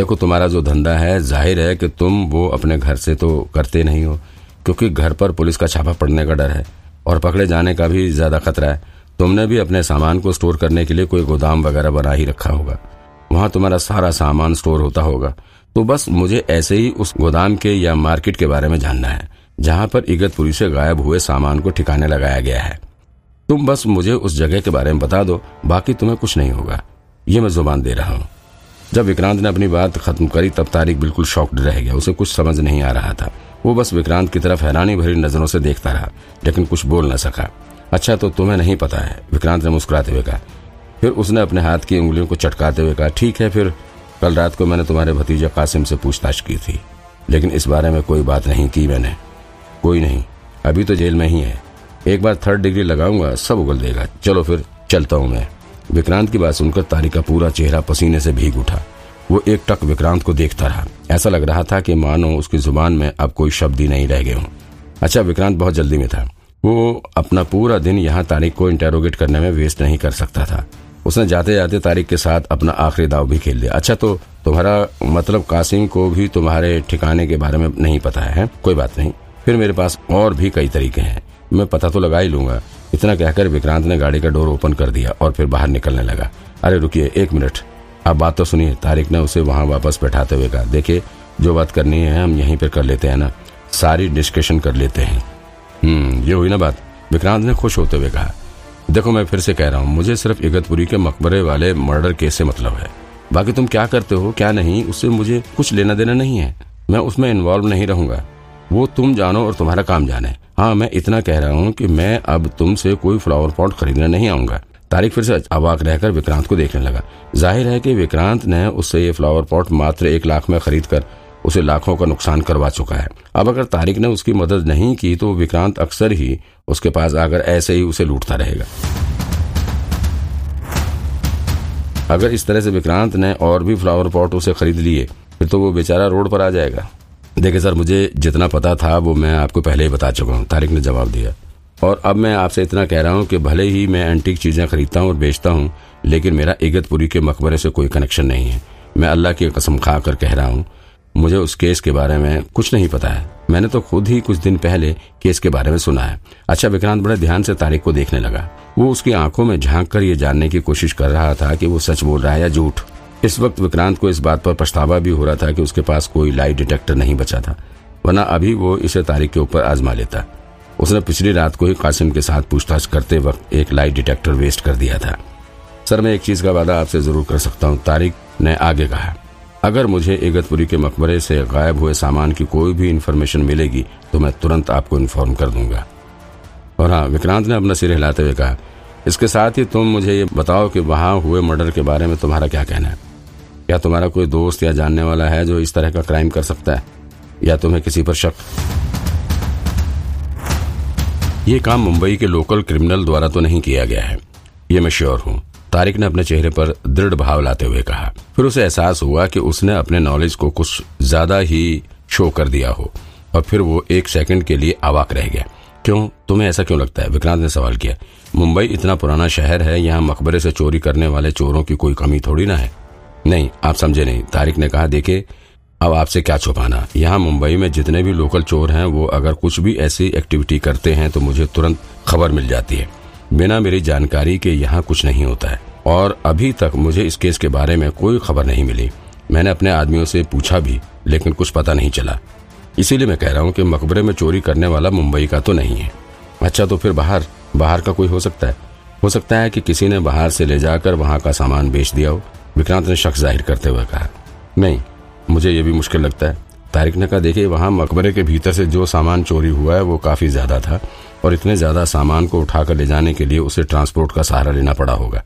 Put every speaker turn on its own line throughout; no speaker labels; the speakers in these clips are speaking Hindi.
देखो, तुम्हारा जो धंधा है, ज़ाहिर है कि तुम वो अपने घर से तो करते नहीं हो, क्योंकि घर पर पुलिस का छापा पड़ने का डर है और पकड़े जाने का भी ज़्यादा खतरा है। तुमने भी अपने सामान को स्टोर करने के लिए कोई गोदाम वगैरह बना ही रखा होगा। वहाँ तुम्हारा सारा सामान स्टोर होता होगा। तो बस मुझे ऐसे ही उस गोदाम के या मार्केट के बारे में जानना है, जहाँ पर इगतपुरी से गायब हुए सामान को ठिकाने लगाया गया है। तुम बस मुझे उस जगह के बारे में बता दो, बाकी तुम्हें कुछ नहीं होगा। ये मैं ज़ुबान दे रहा हूँ। जब विक्रांत ने अपनी बात खत्म करी, तब तारिक बिल्कुल शॉक्ड रह गया। उसे कुछ समझ नहीं आ रहा था। वो बस विक्रांत की तरफ़ हैरानी भरी नज़रों से देखता रहा, लेकिन कुछ बोल न सका। अच्छा तो तुम्हें नहीं पता है, विक्रांत ने मुस्कुराते हुए कहा। फिर उसने अपने हाथ की उंगलियों को चटकाते हुए कहा, ठीक है, फिर कल रात को मैंने तुम्हारे भतीजे कासिम से पूछताछ की थी, लेकिन इस बारे में कोई बात नहीं की मैंने। कोई नहीं, अभी तो जेल में ही है। एक बार थर्ड डिग्री लगाऊँगा, सब उगल देगा। चलो फिर, चलता हूँ मैं। विक्रांत की बात सुनकर तारिक का पूरा चेहरा पसीने से भीग उठा। वो एक टक विक्रांत को देखता रहा। ऐसा लग रहा था कि मानो उसकी ज़ुबान में अब कोई शब्द ही नहीं रह गए हों। अच्छा विक्रांत बहुत जल्दी में था। वो अपना पूरा दिन यहाँ तारिक को इंटेरोगेट करने में वेस्ट नहीं कर सकता था। उसने जाते जाते तारिक के साथ अपना आखिरी दाव भी खेल लिया। अच्छा तो तुम्हारा मतलब कासिम को भी तुम्हारे ठिकाने के बारे में नहीं पता है? कोई बात नहीं। फिर मेरे पास और भी कई तरीके हैं। मैं पता तो लगा ही लूँगा। इतना कहकर विक्रांत ने गाड़ी का डोर ओपन कर दिया और फिर बाहर निकलने लगा। अरे, रुकिए, एक मिनट। आप बात तो सुनिए। तारिक ने उसे वहाँ वापस बैठाते हुए कहा, देखिए, जो बात करनी है, हम यहीं पर कर लेते हैं ना। सारी डिस्कशन कर लेते हैं। हम्म ये हुई ना बात? विक्रांत ने खुश होते हुए कहा, देखो, मैं फिर से कह रहा हूँ, मुझे सिर्फ़ इगतपुरी के मकबरे वाले मर्डर केस से मतलब है। बाकी तुम क्या करते हो, क्या नहीं, उससे मुझे कुछ लेना देना नहीं है। मैं उसमें इन्वॉल्व नहीं रहूँगा। वो तुम जानो और तुम्हारा काम जाने। हाँ मैं इतना कह रहा हूँ कि मैं अब तुमसे कोई फ्लावर पॉट खरीदने नहीं आऊँगा। तारिक फिर से अवाक रहकर विक्रांत को देखने लगा। ज़ाहिर है कि विक्रांत ने उससे ये फ्लावर पॉट मात्र एक लाख में खरीद कर उसे लाखों का नुकसान करवा चुका है। अब अगर तारिक ने उसकी मदद नहीं की तो विक्रांत अक्सर ही उसके पास आकर ऐसे ही उसे लूटता रहेगा। अगर इस तरह से विक्रांत ने और भी फ्लावर पॉट उसे खरीद लिए, फिर तो वो बेचारा रोड पर आ जाएगा। देखिए सर, मुझे जितना पता था, वो मैं आपको पहले ही बता चुका हूँ। तारिक ने जवाब दिया। और अब मैं आपसे इतना कह रहा हूँ कि भले ही मैं एंटीक चीज़ें खरीदता हूँ और बेचता हूँ, लेकिन मेरा इगतपुरी के मकबरे से कोई कनेक्शन नहीं है। मैं अल्लाह की कसम खा कर कह रहा हूँ, मुझे उस केस के बारे में कुछ नहीं पता है। मैंने तो खुद ही कुछ दिन पहले केस के बारे में सुना है। अच्छा विक्रांत बड़े ध्यान से तारिक को देखने लगा। वो उसकी आँखों में झाँक कर ये जानने की कोशिश कर रहा था कि वो सच बोल रहा है या झूठ। इस वक्त विक्रांत को इस बात पर पछतावा भी हो रहा था कि उसके पास कोई लाई डिटेक्टर नहीं बचा था, वरना अभी वो इसे तारिक के ऊपर आजमा लेता। उसने पिछली रात को ही कासिम के साथ पूछताछ करते वक्त एक लाई डिटेक्टर वेस्ट कर दिया था। सर, मैं एक चीज़ का वादा आपसे ज़रूर कर सकता हूँ तारिक ने आगे कहा। अगर मुझे इगतपुरी के मकबरे से गायब हुए सामान की कोई भी इन्फॉर्मेशन मिलेगी तो मैं तुरंत आपको इन्फॉर्म कर दूँगा। और हाँ विक्रांत ने अपना सिर हिलाते हुए कहा, इसके साथ ही तुम मुझे ये बताओ कि वहाँ हुए मर्डर के बारे में तुम्हारा क्या कहना है? क्या तुम्हारा कोई दोस्त या जानने वाला है जो इस तरह का क्राइम कर सकता है, या तुम्हें किसी पर शक? ये काम मुंबई के लोकल क्रिमिनल द्वारा तो नहीं किया गया है। ये मैं श्योर हूँ। तारिक ने अपने चेहरे पर दृढ़ भाव लाते हुए कहा। फिर उसे एहसास हुआ कि उसने अपने नॉलेज को कुछ ज़्यादा ही शो कर दिया हो, और फिर वो एक सेकंड के लिए अवाक रह गया। क्यों? तुम्हें ऐसा क्यों लगता है? विक्रांत ने सवाल किया। मुंबई इतना पुराना शहर है, यहाँ मकबरे से चोरी करने वाले चोरों की कोई कमी थोड़ी ना है। नहीं, आप समझे नहीं। तारिक ने कहा देखे अब आपसे क्या छुपाना। यहाँ मुंबई में जितने भी लोकल चोर हैं, वो अगर कुछ भी ऐसी एक्टिविटी करते हैं तो मुझे तुरंत खबर मिल जाती है। बिना मेरी जानकारी के यहाँ कुछ नहीं होता है। और अभी तक मुझे इस केस के बारे में कोई खबर नहीं मिली। मैंने अपने आदमियों से पूछा भी, लेकिन कुछ पता नहीं चला। इसीलिए मैं कह रहा हूँ कि मकबरे में चोरी करने वाला मुंबई का तो नहीं है। अच्छा तो फिर बाहर बाहर का कोई हो सकता है? हो सकता है कि किसी ने बाहर से ले जाकर वहाँ का सामान बेच दिया हो। विक्रांत ने शख्स ज़ाहिर करते हुए कहा, नहीं, मुझे ये भी मुश्किल लगता है। तारिक ने कहा, देखिए, वहाँ मकबरे के भीतर से जो सामान चोरी हुआ है, वो काफ़ी ज़्यादा था और इतने ज़्यादा सामान को उठाकर ले जाने के लिए उसे ट्रांसपोर्ट का सहारा लेना पड़ा होगा।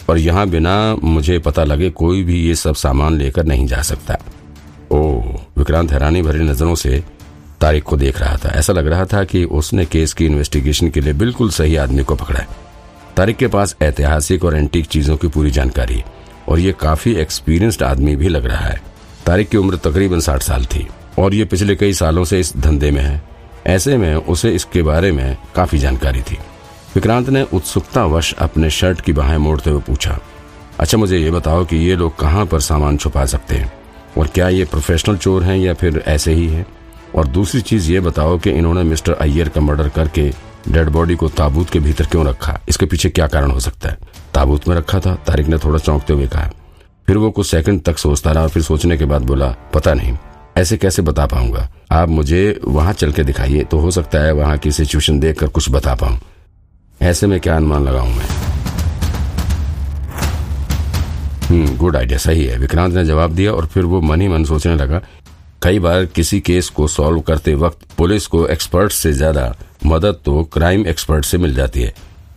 और यहाँ बिना मुझे पता लगे कोई भी ये सब सामान लेकर नहीं जा सकता। ओह, विक्रांत हैरानी भरी नज़रों से तारिक को देख रहा था। ऐसा लग रहा था कि उसने केस की इन्वेस्टिगेशन के लिए बिल्कुल सही आदमी को पकड़ा है। तारिक के पास ऐतिहासिक और एंटीक चीज़ों की पूरी जानकारी है। और ये काफ़ी एक्सपीरियंस्ड आदमी भी लग रहा है। तारिक की उम्र तकरीबन साठ साल थी। और ये पिछले कई सालों से इस धंधे में है। ऐसे में उसे इसके बारे में काफ़ी जानकारी थी। विक्रांत ने उत्सुकता वश अपने शर्ट की बाहें मोड़ते हुए पूछा अच्छा मुझे ये बताओ कि ये लोग कहाँ पर सामान छुपा सकते हैं? और क्या ये प्रोफेशनल चोर हैं या फिर ऐसे ही हैं? और दूसरी चीज़ ये बताओ कि इन्होंने मिस्टर अय्यर का मर्डर करके डेड बॉडी को ताबूत के भीतर क्यों रखा? इसके पीछे क्या कारण हो सकता है? ताबूत में रखा था। तारिक ने थोड़ा चौंकते हुए कहा। फिर वो कुछ सेकंड तक सोचता रहा और फिर सोचने के बाद बोला, पता नहीं, ऐसे कैसे बता पाऊँगा? आप मुझे वहाँ चल के दिखाइए तो हो सकता है वहाँ की सिचुएशन देखकर कुछ बता पाऊँ। ऐसे में क्या अनुमान लगाऊँ मैं? हम्म गुड आइडिया सही है। विक्रांत ने जवाब दिया और फिर वो मन ही मन सोचने लगा। कई बार किसी केस को सॉल्व करते वक्त पुलिस को एक्सपर्ट से ज़्यादा मदद तो क्राइम एक्सपर्ट से मिल जाती है।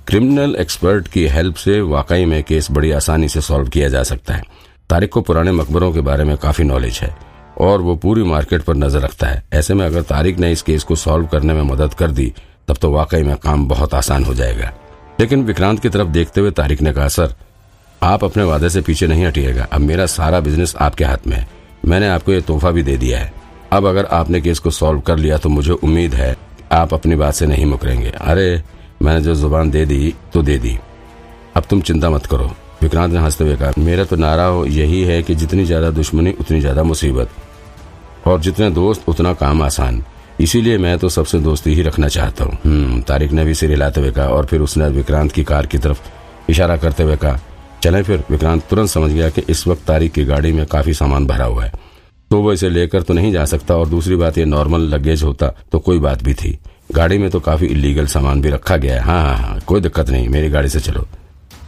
क्रिमिनल एक्सपर्ट की हेल्प से वाकई में केस बड़ी आसानी से सॉल्व किया जा सकता है। तारिक को पुराने मकबरों के बारे में काफ़ी नॉलेज है और वो पूरी मार्केट पर नज़र रखता है। ऐसे में अगर तारिक ने इस केस को सॉल्व करने में मदद कर दी, तब तो वाकई में काम बहुत आसान हो जाएगा। लेकिन विक्रांत की तरफ़ देखते हुए तारिक ने कहा, सर, आप अपने वादे से पीछे नहीं हटिएगा। अब मेरा सारा बिज़नेस आपके हाथ में है। मैंने आपको ये तोहफा भी दे दिया है। अब अगर आपने केस को सॉल्व कर लिया तो मुझे उम्मीद है आप अपनी बात से नहीं मुकरेंगे। अरे मैंने जो ज़ुबान दे दी तो दे दी। अब तुम चिंता मत करो। विक्रांत ने हँसते हुए कहा मेरा तो नारा यही है कि जितनी ज़्यादा दुश्मनी उतनी ज़्यादा मुसीबत। और जितने दोस्त उतना काम आसान। इसीलिए मैं तो सबसे दोस्ती ही रखना चाहता हूँ। हम्म, तारिक ने भी सिर हिलाते हुए कहा और फिर उसने विक्रांत की कार की तरफ़ इशारा करते हुए कहा चले फिर। विक्रांत तुरंत समझ गया कि इस वक्त तारिक की गाड़ी में काफ़ी सामान भरा हुआ है। तो वो इसे लेकर तो नहीं जा सकता और दूसरी बात ये नॉर्मल लगेज होता तो कोई बात भी थी। गाड़ी में तो काफ़ी इलीगल सामान भी रखा गया है। हाँ हाँ हाँ कोई दिक्कत नहीं, मेरी गाड़ी से चलो।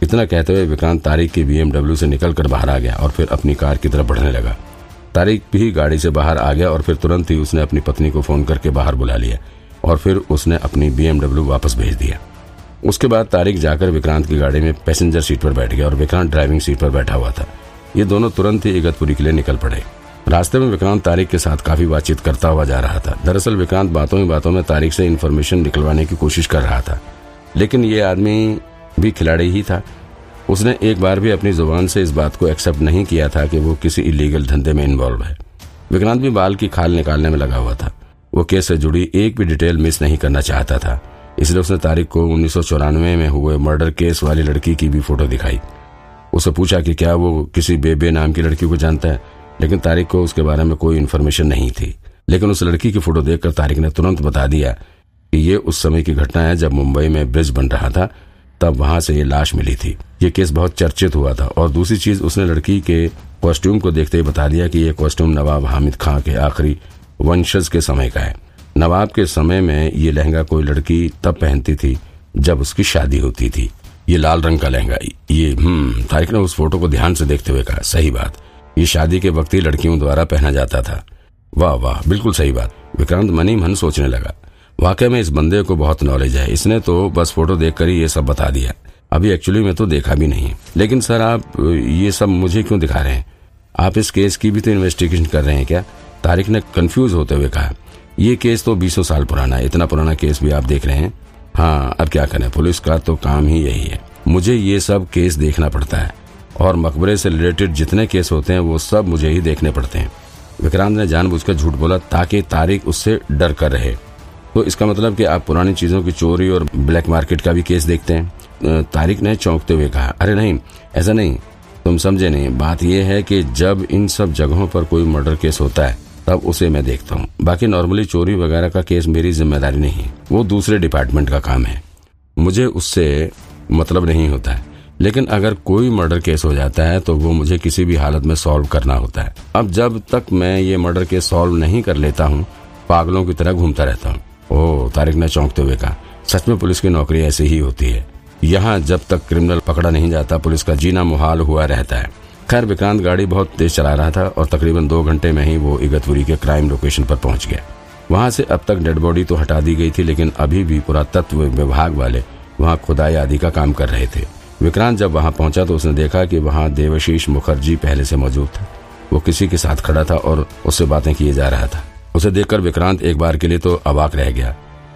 इतना कहते हुए विक्रांत तारिक की बीएमडब्ल्यू से निकलकर बाहर आ गया और फिर अपनी कार की तरफ़ बढ़ने लगा। तारिक भी गाड़ी से बाहर आ गया और फिर तुरंत ही उसने अपनी पत्नी को फ़ोन करके बाहर बुला लिया और फिर उसने अपनी बीएमडब्ल्यू वापस भेज दिया। उसके बाद तारिक जाकर विक्रांत की गाड़ी में पैसेंजर सीट पर बैठ गया और विक्रांत ड्राइविंग सीट पर बैठा हुआ था। ये दोनों तुरंत ही इगतपुरी के लिए निकल पड़े। रास्ते में विक्रांत तारिक के साथ काफ़ी बातचीत करता हुआ जा रहा था। दरअसल विक्रांत बातों ही बातों में तारिक से इन्फॉर्मेशन निकलवाने की कोशिश कर रहा था। लेकिन ये आदमी भी खिलाड़ी ही था। उसने एक बार भी अपनी ज़ुबान से इस बात को एक्सेप्ट नहीं किया था कि वो किसी इलीगल धंधे में इन्वॉल्व है। विक्रांत भी बाल की खाल निकालने में लगा हुआ था। वो केस से जुड़ी एक भी डिटेल मिस नहीं करना चाहता था। इसलिए उसने तारिक को उन्नीस सौ चौरानवे में हुए मर्डर केस वाली लड़की की भी फ़ोटो दिखाई। उसे पूछा कि क्या वो किसी बेबे नाम की लड़की को जानता है? लेकिन तारिक को उसके बारे में कोई इन्फॉर्मेशन नहीं थी। लेकिन उस लड़की की फ़ोटो देखकर तारिक ने तुरंत बता दिया कि ये उस समय की घटना है जब मुंबई में ब्रिज बन रहा था, तब वहाँ से ये लाश मिली थी। ये केस बहुत चर्चित हुआ था और दूसरी चीज़ उसने लड़की के कॉस्ट्यूम को देखते ही बता दिया कि ये कॉस्ट्यूम नवाब हामिद खां के आखिरी वंशज के समय का है। नवाब के समय में ये लहंगा कोई लड़की तब पहनती थी जब उसकी शादी होती थी। ये लाल रंग का लहंगा, ये हम्म तारिक ने उस फ़ोटो को ध्यान से देखते हुए कहा, सही बात। ये शादी के वक्त ही लड़कियों द्वारा पहना जाता था। वाह वाह, बिल्कुल सही बात। विक्रांत मनी मन सोचने लगा। वाकई में इस बंदे को बहुत नॉलेज है। इसने तो बस फ़ोटो देखकर ही ये सब बता दिया। अभी एक्चुअली में तो देखा भी नहीं। लेकिन सर, आप ये सब मुझे क्यों दिखा रहे हैं? आप इस केस की भी तो इन्वेस्टिगेशन कर रहे हैं क्या? तारिक ने कंफ्यूज होते हुए कहा, ये केस तो बीसों साल पुराना है। इतना पुराना केस भी आप देख रहे हैं? हाँ अब क्या करें? पुलिस का तो काम ही यही है। मुझे ये सब केस देखना पड़ता है। और मकबरे से रिलेटेड जितने केस होते हैं, वो सब मुझे ही देखने पड़ते हैं। विक्रांत ने जानबूझकर झूठ बोला ताकि तारिक उससे डर कर रहे। तो इसका मतलब कि आप पुरानी चीज़ों की चोरी और ब्लैक मार्केट का भी केस देखते हैं? तारिक ने चौंकते हुए कहा, अरे नहीं, ऐसा नहीं। तुम समझे नहीं। बात यह है कि जब इन सब जगहों पर कोई मर्डर केस होता है, तब उसे मैं देखता हूँ। बाकी नॉर्मली चोरी वगैरह का केस मेरी ज़िम्मेदारी नहीं। वो दूसरे डिपार्टमेंट का काम है। मुझे उससे मतलब नहीं होता है। लेकिन अगर कोई मर्डर केस हो जाता है तो वो मुझे किसी भी हालत में सॉल्व करना होता है। अब जब तक मैं ये मर्डर केस सॉल्व नहीं कर लेता हूँ, पागलों की तरह घूमता रहता हूँ। ओह, तारिक ने चौंकते हुए कहा, सच में पुलिस की नौकरी ऐसी ही होती है। यहाँ जब तक क्रिमिनल पकड़ा नहीं जाता, पुलिस का जीना मुहाल हुआ रहता है। खैर, विक्रांत गाड़ी बहुत तेज चला रहा था और तकरीबन दो घंटे में ही वो इगतपुरी के क्राइम लोकेशन पर पहुँच गया। वहाँ से अब तक डेड बॉडी तो हटा दी गई थी, लेकिन अभी भी पुरातत्व विभाग वाले वहाँ खुदाई आदि का काम कर रहे थे। विक्रांत जब वहाँ पहुँचा तो उसने देखा कि वहाँ देवशीष मुखर्जी पहले से मौजूद था। वो किसी के साथ खड़ा था और उससे बातें किए जा रहा था। उसे देखकर विक्रांत एक बार के लिए तो अवाक रह गया।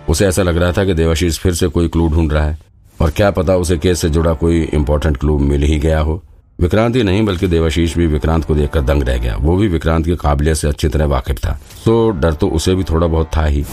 उसे ऐसा लग रहा था कि देवाशीष फिर से कोई क्लू ढूंढ रहा है, और क्या पता उसे केस से जुड़ा कोई इम्पोर्टेंट क्लू मिल ही गया हो। विक्रांत ही नहीं, बल्कि देवाशीष भी विक्रांत को देखकर दंग रह गया। वो भी विक्रांत की काबिलियत से अच्छी तरह वाकिफ था। तो डर तो उसे भी थोड़ा बहुत था ही।